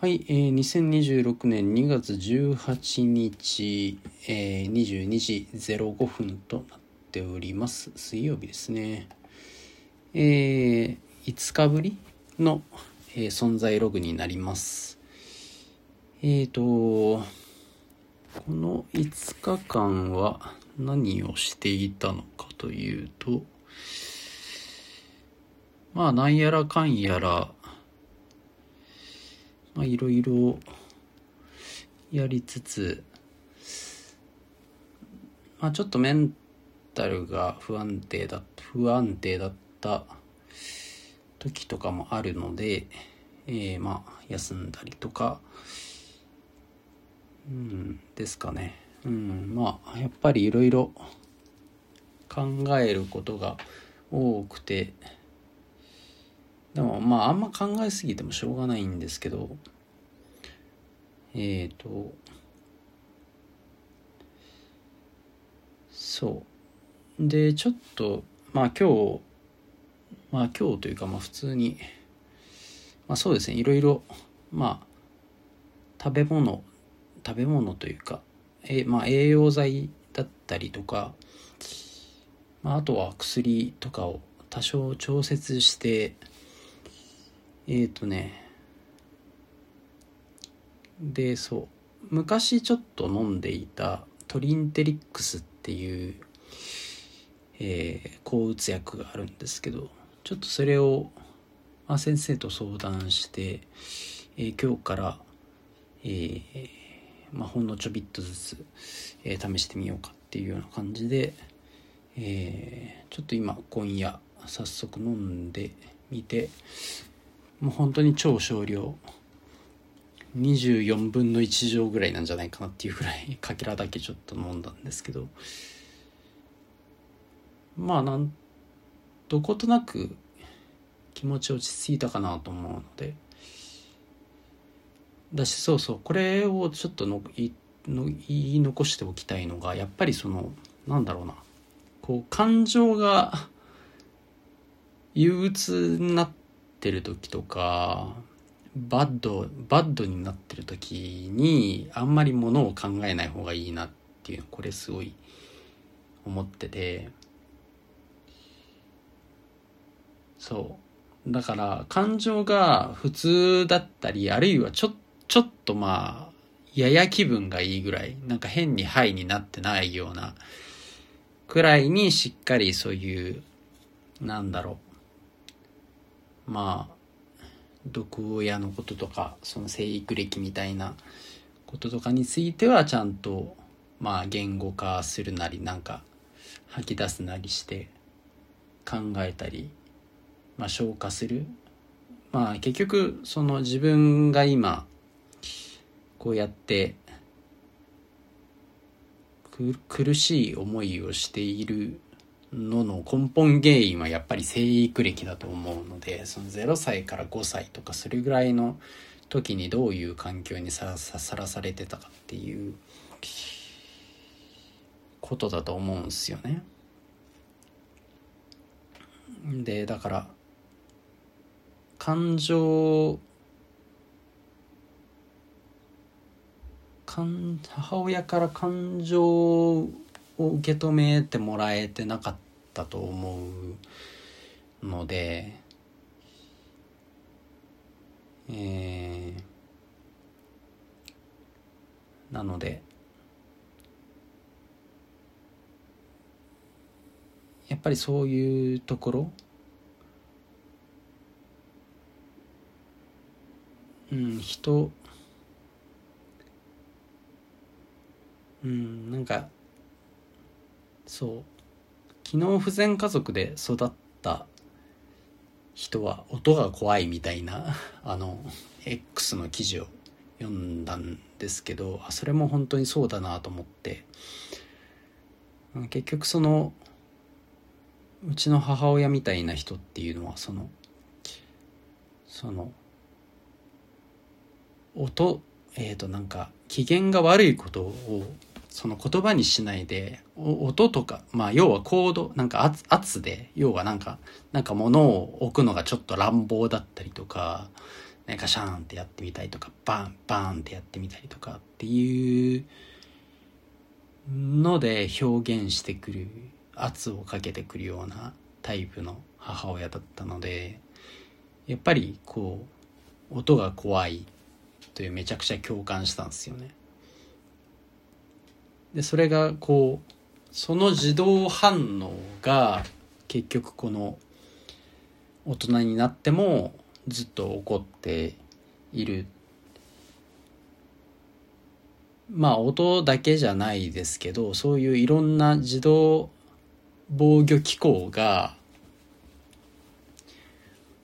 はい、えー、2026年2月18日、えー、22時05分となっております。水曜日ですね。えー、5日ぶりの、えー存在ログになります。えーと、この5日間は何をしていたのかというと、まあ、なんやらかんやら、まあ、いろいろやりつつ、まあ、ちょっとメンタルが不安定だ、不安定だった時とかもあるので、えーまあ、休んだりとか、うん、ですかね。うん、まあ、やっぱりいろいろ考えることが多くて、でもまああんま考えすぎてもしょうがないんですけどえっ、ー、とそう。でちょっとまあ今日まあ今日というかまあ普通にまあそうですね。いろいろまあ食べ物食べ物というかえまあ栄養剤だったりとか、まあ、あとは薬とかを多少調節してえっ、ー、とねでそう。昔ちょっと飲んでいたトリンテリックスっていう、えー、抗うつ薬があるんですけどちょっとそれを、まあ、先生と相談して、えー今日から、えーまあ、ほんのちょびっとずつ、えー試してみようかっていうような感じで、えーちょっと今今夜早速飲んでみてもう本当に超少量。24分の1錠ぐらいなんじゃないかなっていうぐらいかけらだけちょっと飲んだんですけど。まあなんどことなく気持ち落ち着いたかなと思うので。だしそうそうこれをちょっとのいの言い残しておきたいのがやっぱりそのなんだろうな。こう感情が憂鬱になっててる時とかバッドバッドになってる時にあんまりものを考えない方がいいなっていうこれすごい思ってて。そう。だから感情が普通だったりあるいはちょちょっとまあやや気分がいいぐらいなんか変にハイになってないようなくらいにしっかりそういうなんだろうまあ毒親のこととかその生育歴みたいなこととかについてはちゃんとまあ言語化するなりなんか吐き出すなりして考えたり、まあ、消化する。まあ結局その自分が今こうやって苦しい思いをしているのの根本原因はやっぱり生育歴だと思うのでその0歳から5歳とかそれぐらいの時にどういう環境にさらさらされてたかっていうことだと思うんですよね。でだから感情感母親から感情を受け止めてもらえてなかったと思うのでえー、なのでやっぱりそういうところうん人うんなんかそう。機能不全家族で育った人は音が怖いみたいな あの X の記事を読んだんですけどそれも本当にそうだなと思って。結局そのうちの母親みたいな人っていうのはそのその音えっ、ー、となんか機嫌が悪いことをその言葉にしないで音とかまあ要はコードなんか圧圧で要はなんかなんか物を置くのがちょっと乱暴だったりとかね、ガシャーンってやってみたりとかバンバンってやってみたりとかっていうので表現してくる圧をかけてくるようなタイプの母親だったのでやっぱりこう音が怖いというめちゃくちゃ共感したんですよね。でそれがこうその自動反応が結局この大人になってもずっと起こっている。まあ音だけじゃないですけどそういういろんな自動防御機構が、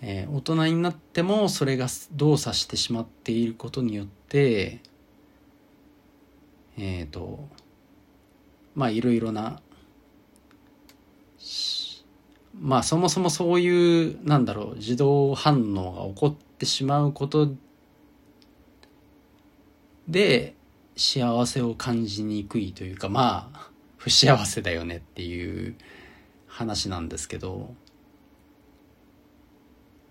えー、大人になってもそれが動作してしまっていることによってえっ、ー、とまあいろいろなまあそもそもそういうなんだろう自動反応が起こってしまうことで幸せを感じにくいというかまあ不幸せだよねっていう話なんですけど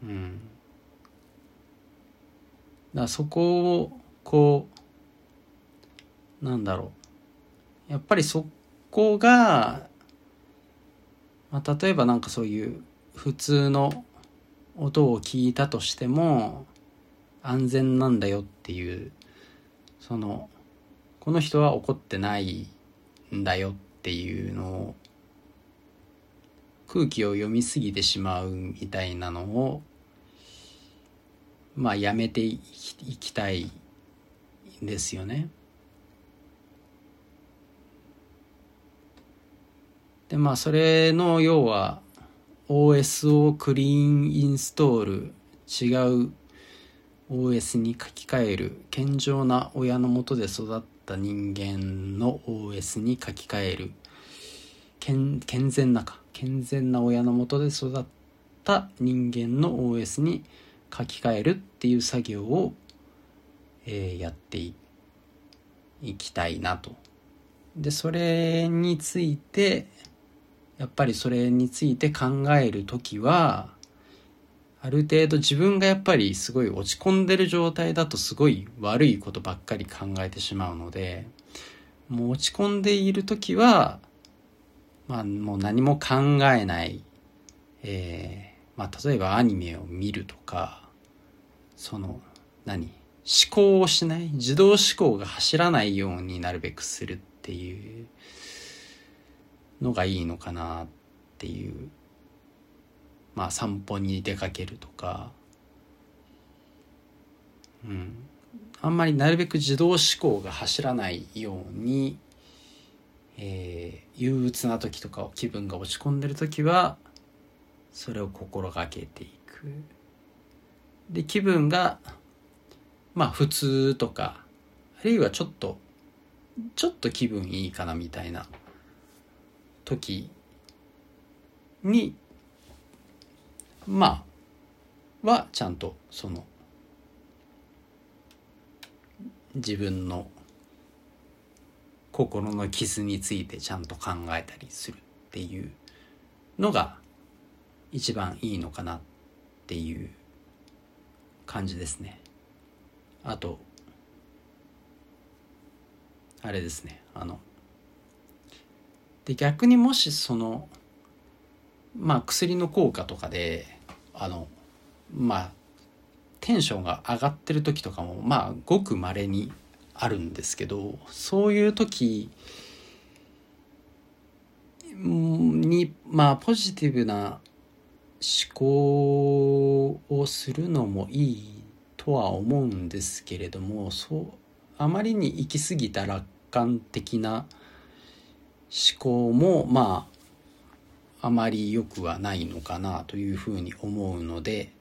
うん。だそこをこうなんだろう。やっぱりそこが、まあ、例えばなんかそういう普通の音を聞いたとしても安全なんだよっていうそのこの人は怒ってないんだよっていうのを空気を読みすぎてしまうみたいなのをまあやめていきたいんですよね。でまあそれの要は OS をクリーンインストール違う OS に書き換える健常な親のもとで育った人間の OS に書き換える健健全なか健全な親のもとで育った人間の OS に書き換えるっていう作業を、えー、やっていきたいなと。でそれについてやっぱりそれについて考える時はある程度自分がやっぱりすごい落ち込んでる状態だとすごい悪いことばっかり考えてしまうのでもう落ち込んでいる時はまあもう何も考えない、えー、まあ例えばアニメを見るとかその何？思考をしない？自動思考が走らないようになるべくするっていうのがいいのかなっていう。まあ散歩に出かけるとか。うん。あんまりなるべく自動思考が走らないように、えー、憂鬱な時とか気分が落ち込んでる時はそれを心がけていく。で気分がまあ普通とかあるいはちょっとちょっと気分いいかなみたいな時にまあはちゃんとその自分の心の傷についてちゃんと考えたりするっていうのが一番いいのかなっていう感じですね。あとあれですねあので逆にもしそのまあ薬の効果とかであのまあテンションが上がってる時とかもまあごくまれにあるんですけどそういう時にまあポジティブな思考をするのもいいとは思うんですけれどもそうあまりに行き過ぎた楽観的な思考もまああまり良くはないのかなというふうに思うので、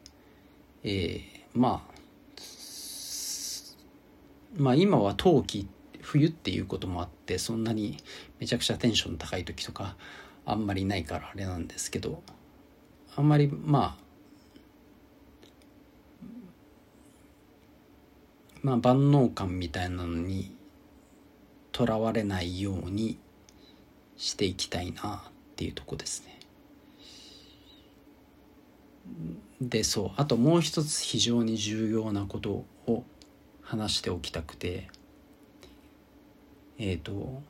えー、まあまあ今は冬季冬っていうこともあってそんなにめちゃくちゃテンション高い時とかあんまりないからあれなんですけどあんまりまあまあ万能感みたいなのにとらわれないようにしていきたいなっていうとこですね。でそうあともう一つ非常に重要なことを話しておきたくてえっ、ー、と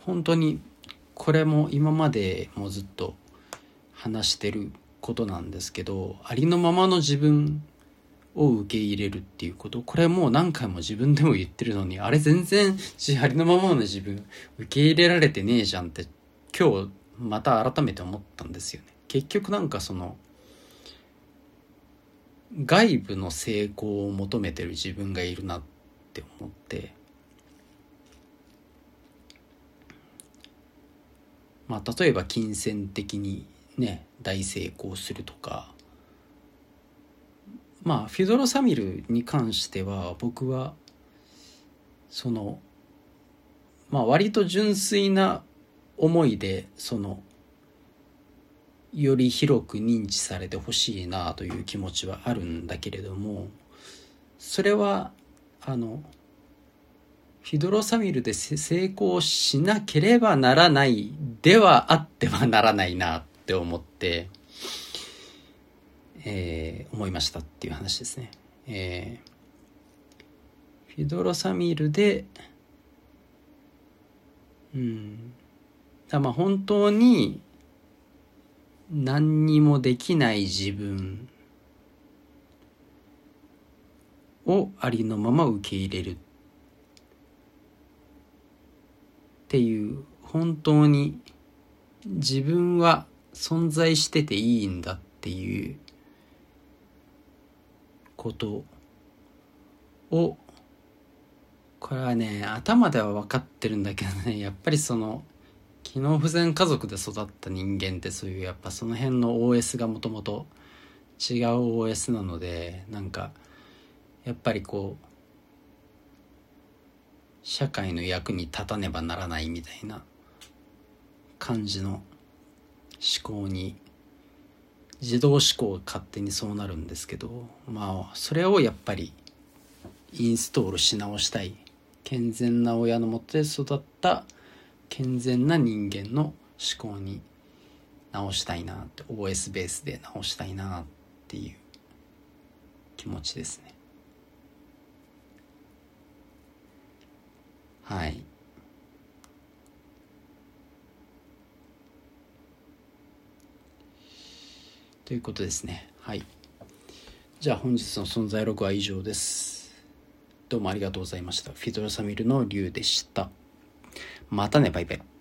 本当にこれも今までもずっと話してることなんですけどありのままの自分を受け入れるっていうこと。これもう何回も自分でも言ってるのにあれ全然ありのままの自分受け入れられてねえじゃんって今日また改めて思ったんですよね。結局なんかその外部の成功を求めてる自分がいるなって思ってまあ例えば金銭的にね大成功するとかまあフィドロサミルに関しては僕はそのまあ割と純粋な思いでそのより広く認知されてほしいなという気持ちはあるんだけれどもそれはあのフィドロサミルで成功しなければならないではあってはならないなって思って、えー、思いましたっていう話ですね。えー、フィドロサミルでうんだまあ本当に何にもできない自分をありのまま受け入れるっていう本当に自分は存在してていいんだっていうことをこれはね頭では分かってるんだけどね やっぱりその機能不全家族で育った人間ってそういうやっぱその辺の OS がもともと違う OS なのでなんかやっぱりこう社会の役に立たねばならないみたいな感じの思考に自動思考が勝手にそうなるんですけどまあそれをやっぱりインストールし直したい健全な親のもとで育った健全な人間の思考に直したいなって OS ベースで直したいなっていう気持ちですね。はい。ということですね。はい。じゃあ本日の存在録は以上です。どうもありがとうございました。フィドラサミルの竜でした。またね、バイバイ。